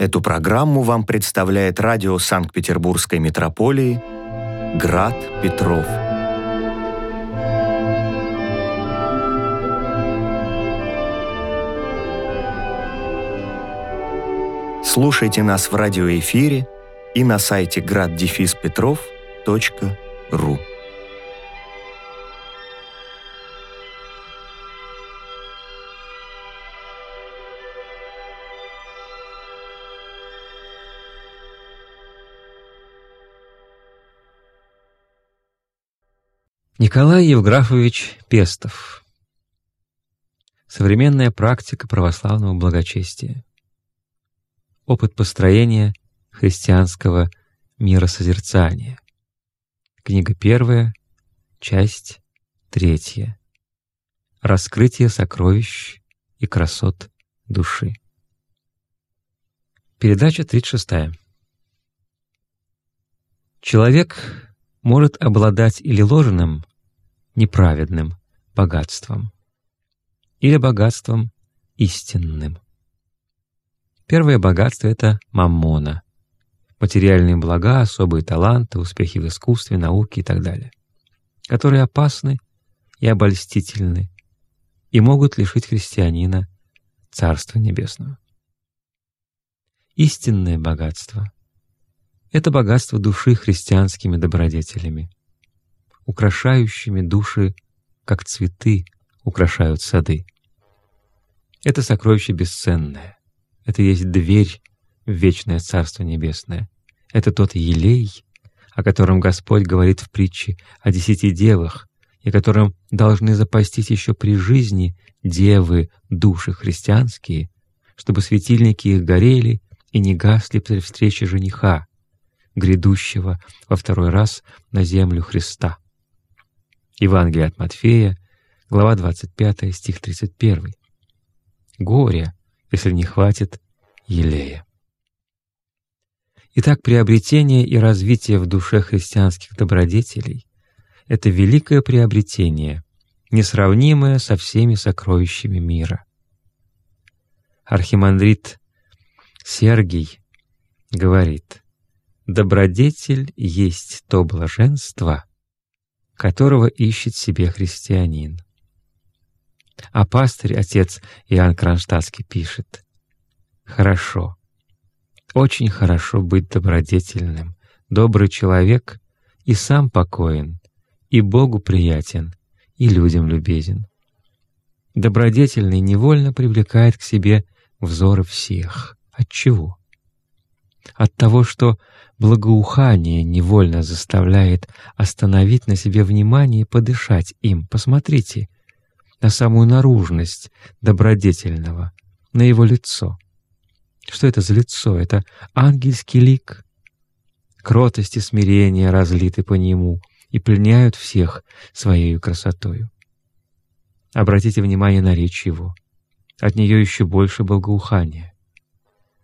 Эту программу вам представляет радио Санкт-Петербургской метрополии «Град Петров». Слушайте нас в радиоэфире и на сайте graddefиспетров.ру. Николай Евграфович Пестов. Современная практика православного благочестия. Опыт построения христианского миросозерцания. Книга первая, часть третья. Раскрытие сокровищ и красот души. Передача 36. Человек может обладать или ложным, неправедным богатством, или богатством истинным. Первое богатство — это маммона, материальные блага, особые таланты, успехи в искусстве, науке и так далее, которые опасны и обольстительны и могут лишить христианина Царства Небесного. Истинное богатство — это богатство души христианскими добродетелями, украшающими души, как цветы украшают сады. Это сокровище бесценное. Это есть дверь в вечное Царство Небесное. Это тот елей, о котором Господь говорит в притче о десяти девах, и которым должны запастись еще при жизни девы, души христианские, чтобы светильники их горели и не гасли при встрече жениха, грядущего во второй раз на землю Христа. Евангелие от Матфея, глава 25, стих 31. Горе, если не хватит елея. Итак, приобретение и развитие в душе христианских добродетелей — это великое приобретение, несравнимое со всеми сокровищами мира. Архимандрит Сергий говорит, «Добродетель есть то блаженство, которого ищет себе христианин. А пастырь, отец Иоанн Кронштадтский, пишет, «Хорошо, очень хорошо быть добродетельным, добрый человек и сам покоен, и Богу приятен, и людям любезен. Добродетельный невольно привлекает к себе взоры всех. От чего? От того, что Благоухание невольно заставляет остановить на себе внимание и подышать им. Посмотрите на самую наружность добродетельного, на его лицо. Что это за лицо? Это ангельский лик. Кротость и смирение разлиты по нему и пленяют всех своей красотою. Обратите внимание на речь его. От нее еще больше благоухания.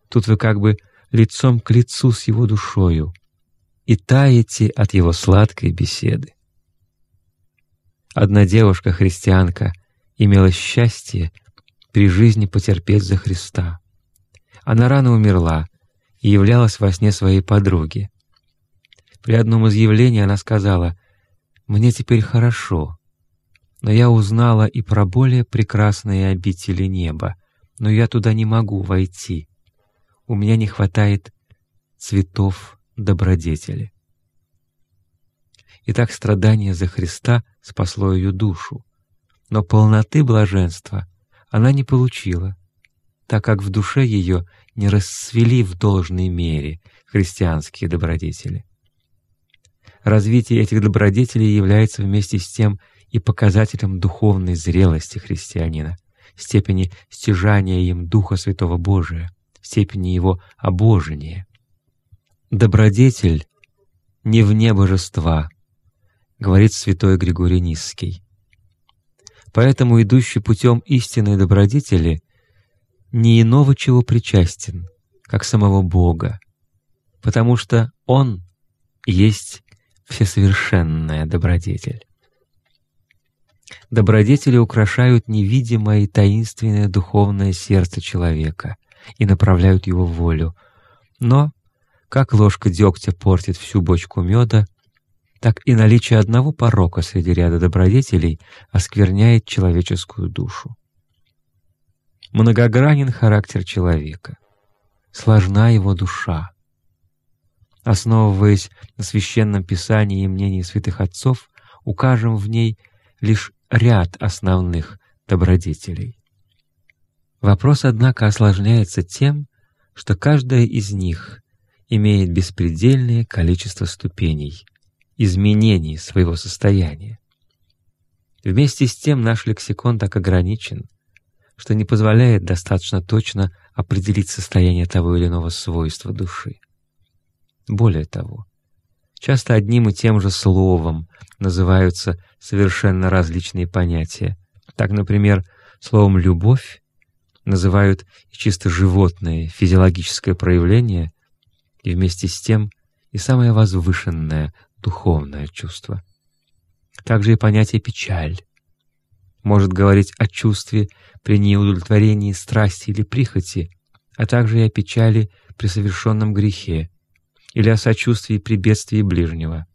Тут вы как бы лицом к лицу с его душою и таете от его сладкой беседы. Одна девушка-христианка имела счастье при жизни потерпеть за Христа. Она рано умерла и являлась во сне своей подруги. При одном из явлений она сказала, «Мне теперь хорошо, но я узнала и про более прекрасные обители неба, но я туда не могу войти у меня не хватает цветов добродетели. Итак, страдание за Христа спасло ее душу, но полноты блаженства она не получила, так как в душе ее не расцвели в должной мере христианские добродетели. Развитие этих добродетелей является вместе с тем и показателем духовной зрелости христианина, степени стяжания им Духа Святого Божия, степени его обожения. «Добродетель не вне божества», — говорит святой Григорий Низский. Поэтому идущий путем истинной добродетели не иного чего причастен, как самого Бога, потому что Он есть всесовершенная добродетель. Добродетели украшают невидимое и таинственное духовное сердце человека, и направляют его волю, Но, как ложка дегтя портит всю бочку меда, так и наличие одного порока среди ряда добродетелей оскверняет человеческую душу. Многогранен характер человека, сложна его душа. Основываясь на священном писании и мнении святых отцов, укажем в ней лишь ряд основных добродетелей. Вопрос, однако, осложняется тем, что каждая из них имеет беспредельное количество ступеней, изменений своего состояния. Вместе с тем наш лексикон так ограничен, что не позволяет достаточно точно определить состояние того или иного свойства души. Более того, часто одним и тем же словом называются совершенно различные понятия. Так, например, словом «любовь» называют и чисто животное физиологическое проявление, и вместе с тем и самое возвышенное духовное чувство. Также и понятие «печаль» может говорить о чувстве при неудовлетворении страсти или прихоти, а также и о печали при совершенном грехе или о сочувствии при бедствии ближнего.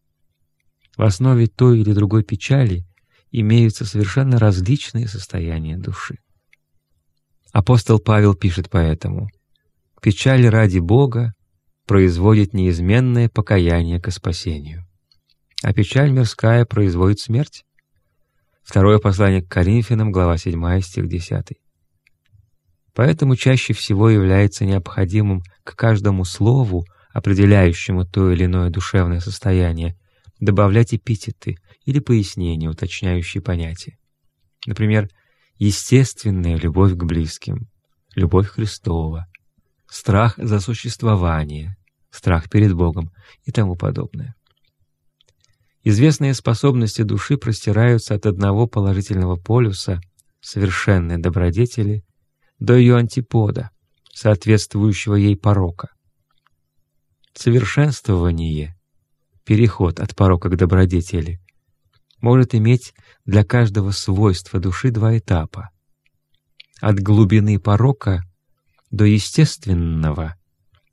В основе той или другой печали имеются совершенно различные состояния души. Апостол Павел пишет поэтому «Печаль ради Бога производит неизменное покаяние к спасению, а печаль мирская производит смерть». Второе послание к Коринфянам, глава 7, стих 10. Поэтому чаще всего является необходимым к каждому слову, определяющему то или иное душевное состояние, добавлять эпитеты или пояснения, уточняющие понятия. Например, естественная любовь к близким, любовь Христова, страх за существование, страх перед Богом и тому подобное. Известные способности души простираются от одного положительного полюса, совершенной добродетели, до ее антипода, соответствующего ей порока. Совершенствование, переход от порока к добродетели, может иметь для каждого свойства души два этапа. От глубины порока до естественного,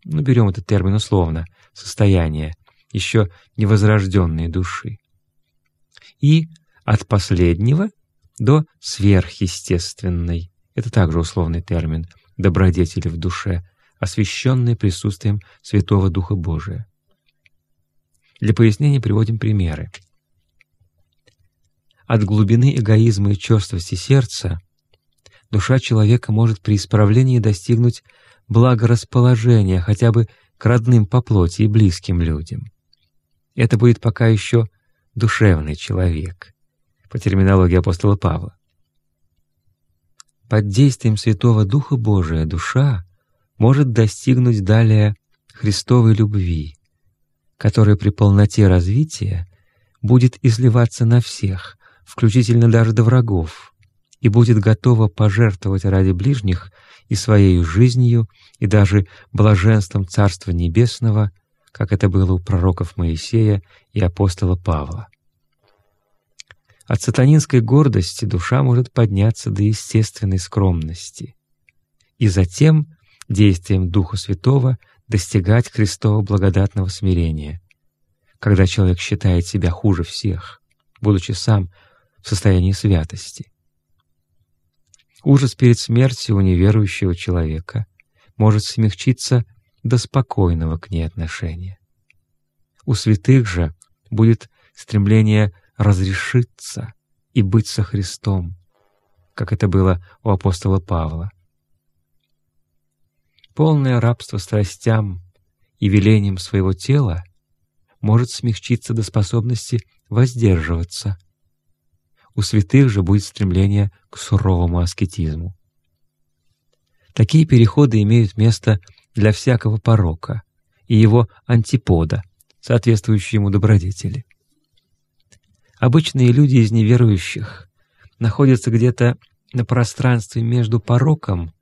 ну берем этот термин условно, состояния, еще невозрожденной души. И от последнего до сверхъестественной, это также условный термин, добродетели в душе, освященной присутствием Святого Духа Божия. Для пояснения приводим примеры. От глубины эгоизма и черствости сердца душа человека может при исправлении достигнуть благорасположения хотя бы к родным по плоти и близким людям. Это будет пока еще душевный человек, по терминологии апостола Павла. Под действием Святого Духа Божия душа может достигнуть далее Христовой любви, которая при полноте развития будет изливаться на всех, включительно даже до врагов, и будет готова пожертвовать ради ближних и своей жизнью, и даже блаженством Царства Небесного, как это было у пророков Моисея и апостола Павла. От сатанинской гордости душа может подняться до естественной скромности, и затем, действием Духа Святого, достигать Христова благодатного смирения, когда человек считает себя хуже всех, будучи сам состоянии святости. Ужас перед смертью у неверующего человека может смягчиться до спокойного к ней отношения. У святых же будет стремление разрешиться и быть со Христом, как это было у апостола Павла. Полное рабство страстям и велением своего тела может смягчиться до способности воздерживаться — у святых же будет стремление к суровому аскетизму. Такие переходы имеют место для всякого порока и его антипода, соответствующие ему добродетели. Обычные люди из неверующих находятся где-то на пространстве между пороком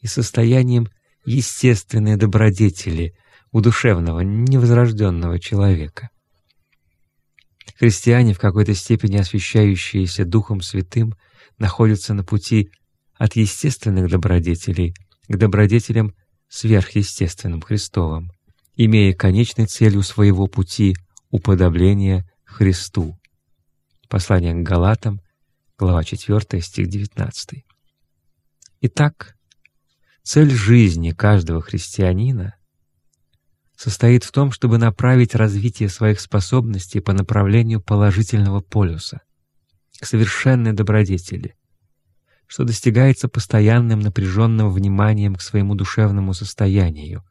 и состоянием естественной добродетели у душевного, невозрожденного человека. Христиане, в какой-то степени освящающиеся Духом Святым, находятся на пути от естественных добродетелей к добродетелям сверхъестественным Христовым, имея конечной целью своего пути уподобление Христу. Послание к Галатам, глава 4, стих 19. Итак, цель жизни каждого христианина состоит в том, чтобы направить развитие своих способностей по направлению положительного полюса, к совершенной добродетели, что достигается постоянным напряженным вниманием к своему душевному состоянию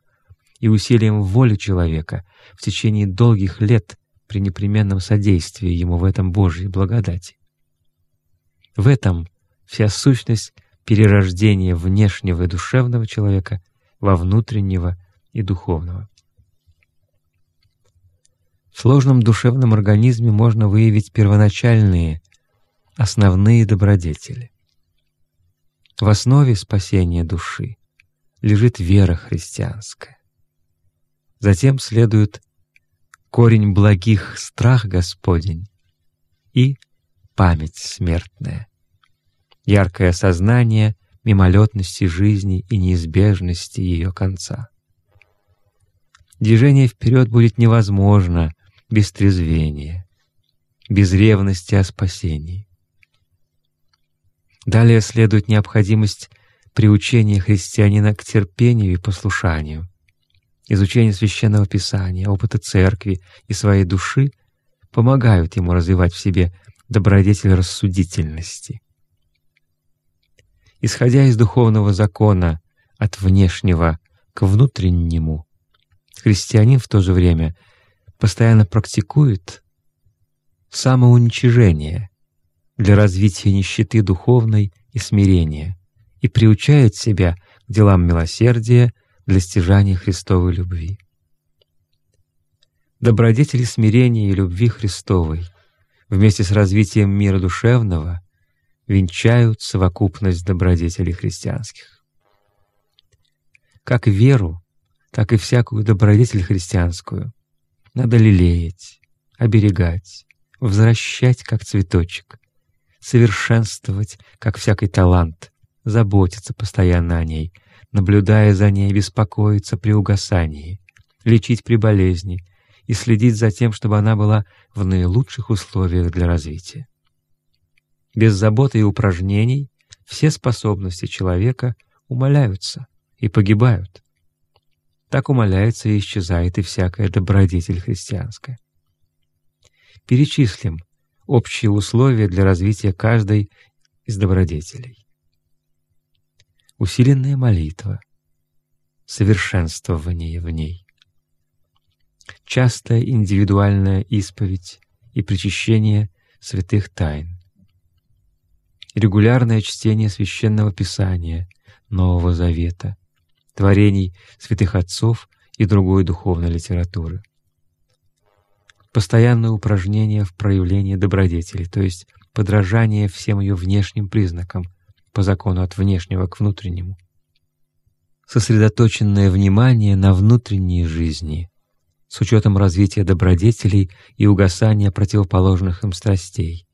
и усилием воли человека в течение долгих лет при непременном содействии ему в этом Божьей благодати. В этом вся сущность перерождения внешнего и душевного человека во внутреннего и духовного. Сложном душевном организме можно выявить первоначальные, основные добродетели. В основе спасения души лежит вера христианская. Затем следует корень благих страх Господень и память смертная, яркое сознание мимолетности жизни и неизбежности ее конца. Движение вперед будет невозможно без трезвения, без ревности о спасении. Далее следует необходимость приучения христианина к терпению и послушанию. Изучение Священного Писания, опыта Церкви и своей души помогают ему развивать в себе добродетель рассудительности. Исходя из духовного закона от внешнего к внутреннему, христианин в то же время — постоянно практикует самоуничижение для развития нищеты духовной и смирения и приучает себя к делам милосердия для стяжания Христовой любви. Добродетели смирения и любви Христовой вместе с развитием мира душевного венчают совокупность добродетелей христианских. Как веру, так и всякую добродетель христианскую надо лелеять, оберегать, возвращать, как цветочек, совершенствовать, как всякий талант, заботиться постоянно о ней, наблюдая за ней, беспокоиться при угасании, лечить при болезни и следить за тем, чтобы она была в наилучших условиях для развития. Без заботы и упражнений все способности человека умаляются и погибают. Так умаляется и исчезает и всякая добродетель христианская. Перечислим общие условия для развития каждой из добродетелей. Усиленная молитва, совершенствование в ней, частая индивидуальная исповедь и причащение святых тайн, регулярное чтение Священного Писания, Нового Завета, творений святых отцов и другой духовной литературы. Постоянное упражнение в проявлении добродетели, то есть подражание всем ее внешним признакам, по закону от внешнего к внутреннему. Сосредоточенное внимание на внутренней жизни, с учетом развития добродетелей и угасания противоположных им страстей,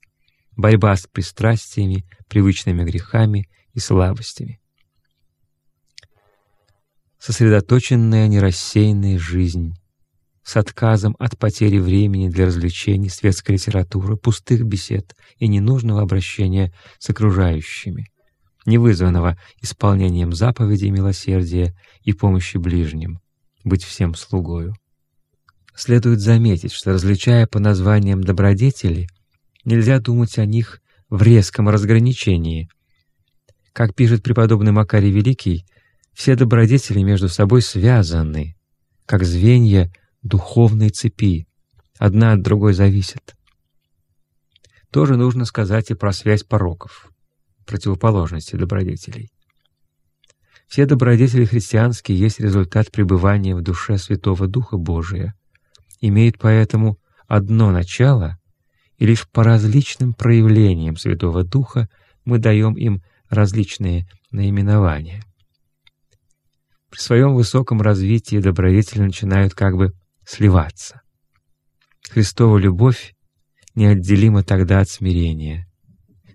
борьба с пристрастиями, привычными грехами и слабостями сосредоточенная нерассеянная жизнь, с отказом от потери времени для развлечений, светской литературы, пустых бесед и ненужного обращения с окружающими, не вызванного исполнением заповедей милосердия и помощи ближним, быть всем слугою. Следует заметить, что, различая по названиям добродетели, нельзя думать о них в резком разграничении. Как пишет преподобный Макарий Великий, все добродетели между собой связаны, как звенья духовной цепи, одна от другой зависят. Тоже нужно сказать и про связь пороков, противоположности добродетелей. Все добродетели христианские есть результат пребывания в душе Святого Духа Божия, имеют поэтому одно начало, и лишь по различным проявлениям Святого Духа мы даем им различные наименования при своем высоком развитии добродетели начинают как бы сливаться. Христова любовь неотделима тогда от смирения.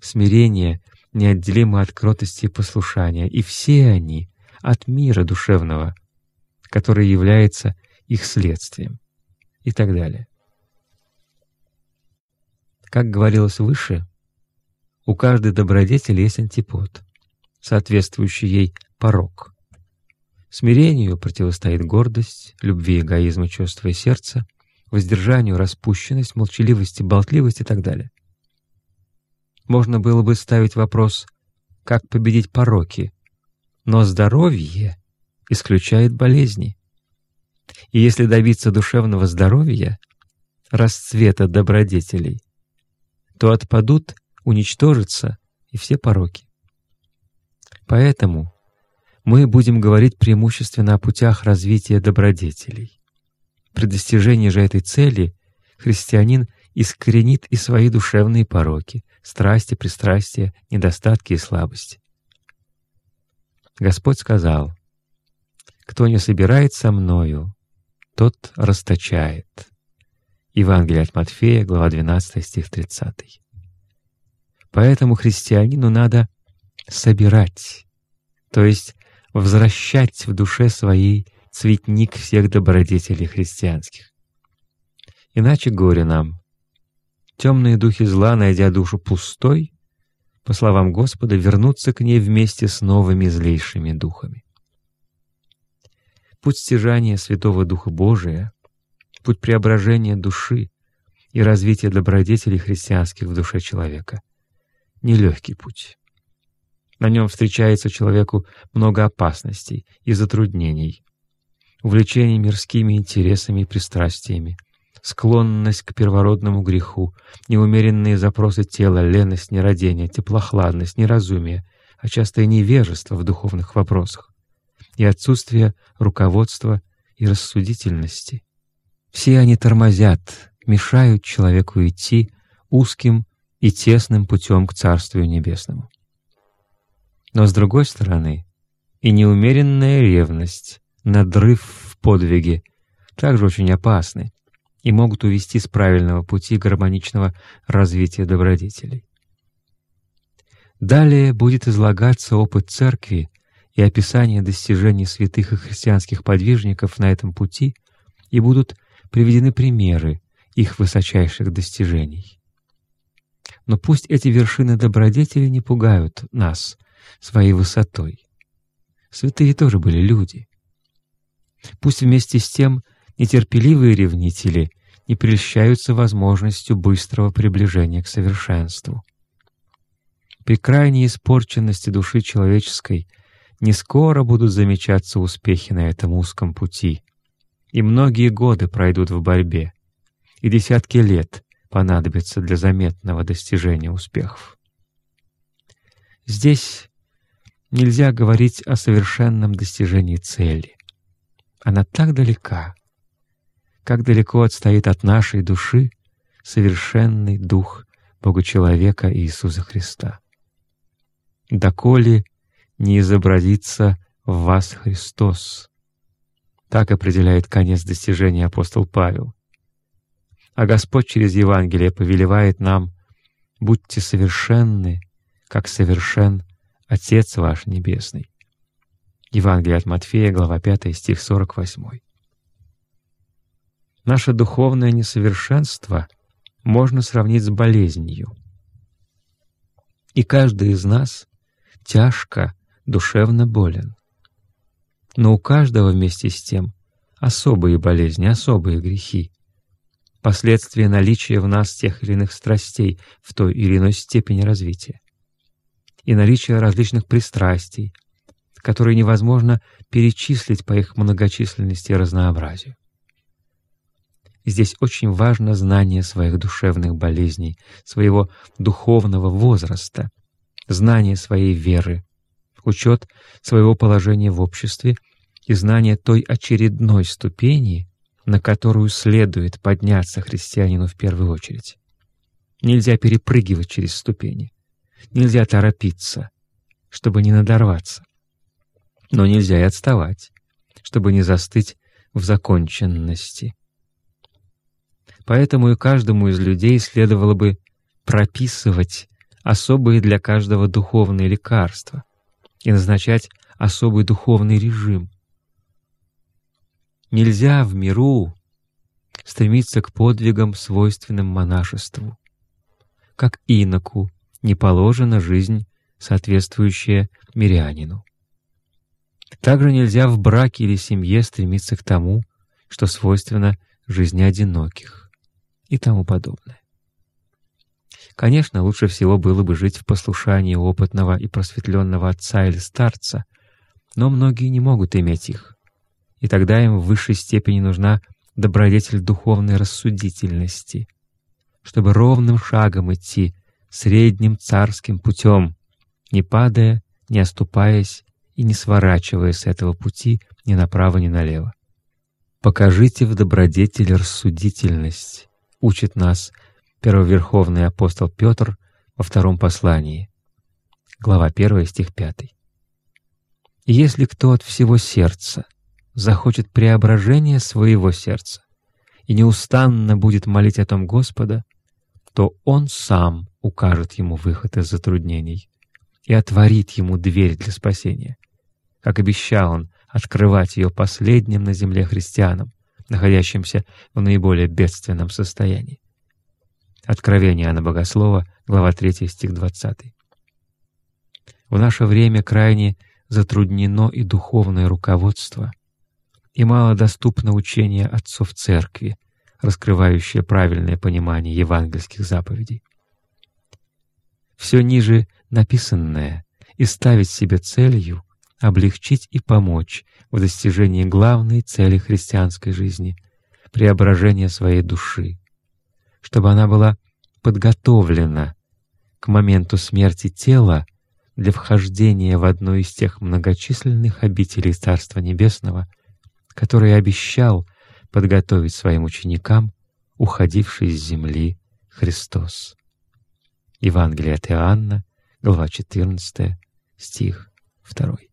Смирение неотделимо от кротости и послушания, и все они от мира душевного которое является их следствием и так далее. Как говорилось выше, у каждой добродетели есть антипод, соответствующий ей порог. Смирению противостоит гордость, любви, эгоизм и чувство и сердца, воздержанию распущенность, молчаливость, болтливость и так далее. Можно было бы ставить вопрос, как победить пороки, но здоровье исключает болезни. И если добиться душевного здоровья, расцвета добродетелей, то отпадут, уничтожатся и все пороки. Поэтому мы будем говорить преимущественно о путях развития добродетелей. При достижении же этой цели христианин искоренит и свои душевные пороки, страсти, пристрастия, недостатки и слабости. Господь сказал, «Кто не собирает со Мною, тот расточает». Евангелие от Матфея, глава 12, стих 30. Поэтому христианину надо собирать, то есть возвращать в душе своей цветник всех добродетелей христианских. Иначе горе нам. Темные духи зла, найдя душу пустой, по словам Господа, вернутся к ней вместе с новыми злейшими духами. Путь стяжания Святого Духа Божия, путь преображения души и развития добродетелей христианских в душе человека — нелегкий путь. На нем встречается человеку много опасностей и затруднений, увлечение мирскими интересами и пристрастиями, склонность к первородному греху, неумеренные запросы тела, леность, нерадение, теплохладность, неразумие, а часто и невежество в духовных вопросах, и отсутствие руководства и рассудительности. Все они тормозят, мешают человеку идти узким и тесным путем к Царствию Небесному. Но с другой стороны, и неумеренная ревность, надрыв в подвиге также очень опасны и могут увести с правильного пути гармоничного развития добродетелей. Далее будет излагаться опыт Церкви и описание достижений святых и христианских подвижников на этом пути, и будут приведены примеры их высочайших достижений. Но пусть эти вершины добродетели не пугают нас своей высотой. Святые тоже были люди. Пусть вместе с тем нетерпеливые ревнители не прельщаются возможностью быстрого приближения к совершенству. При крайней испорченности души человеческой не скоро будут замечаться успехи на этом узком пути, и многие годы пройдут в борьбе, и десятки лет понадобятся для заметного достижения успехов. Здесь нельзя говорить о совершенном достижении цели. Она так далека, как далеко отстоит от нашей души совершенный Дух Бога-человека Иисуса Христа. «Доколе не изобразится в вас Христос», так определяет конец достижения апостол Павел. А Господь через Евангелие повелевает нам «Будьте совершенны, как совершен Отец ваш Небесный». Евангелие от Матфея, глава 5, стих 48. Наше духовное несовершенство можно сравнить с болезнью. И каждый из нас тяжко, душевно болен. Но у каждого вместе с тем особые болезни, особые грехи, последствия наличия в нас тех или иных страстей в той или иной степени развития и наличие различных пристрастий, которые невозможно перечислить по их многочисленности и разнообразию. Здесь очень важно знание своих душевных болезней, своего духовного возраста, знание своей веры, учет своего положения в обществе и знание той очередной ступени, на которую следует подняться христианину в первую очередь. Нельзя перепрыгивать через ступени. Нельзя торопиться, чтобы не надорваться. Но нельзя и отставать, чтобы не застыть в законченности. Поэтому и каждому из людей следовало бы прописывать особые для каждого духовные лекарства и назначать особый духовный режим. Нельзя в миру стремиться к подвигам, свойственным монашеству. Как иноку не положена жизнь, соответствующая мирянину. Также нельзя в браке или семье стремиться к тому, что свойственно жизни одиноких и тому подобное. Конечно, лучше всего было бы жить в послушании опытного и просветленного отца или старца, но многие не могут иметь их, и тогда им в высшей степени нужна добродетель духовной рассудительности, чтобы ровным шагом идти средним царским путем, не падая, не оступаясь и не сворачивая с этого пути ни направо, ни налево. «Покажите в добродетели рассудительность», — учит нас первоверховный апостол Петр во втором послании, глава 1, стих 5. «Если кто от всего сердца захочет преображения своего сердца и неустанно будет молить о том Господа, то Он сам укажет ему выход из затруднений и отворит ему дверь для спасения, как обещал Он открывать ее последним на земле христианам, находящимся в наиболее бедственном состоянии. Откровение Анна Богослова, глава 3, стих 20. В наше время крайне затруднено и духовное руководство, и мало доступно учение отцов Церкви, раскрывающее правильное понимание евангельских заповедей. Все ниже написанное и ставить себе целью облегчить и помочь в достижении главной цели христианской жизни — преображения своей души, чтобы она была подготовлена к моменту смерти тела для вхождения в одну из тех многочисленных обителей Царства Небесного, которые обещал подготовить своим ученикам уходивший с земли Христос. Евангелие от Иоанна, глава 14, стих 2.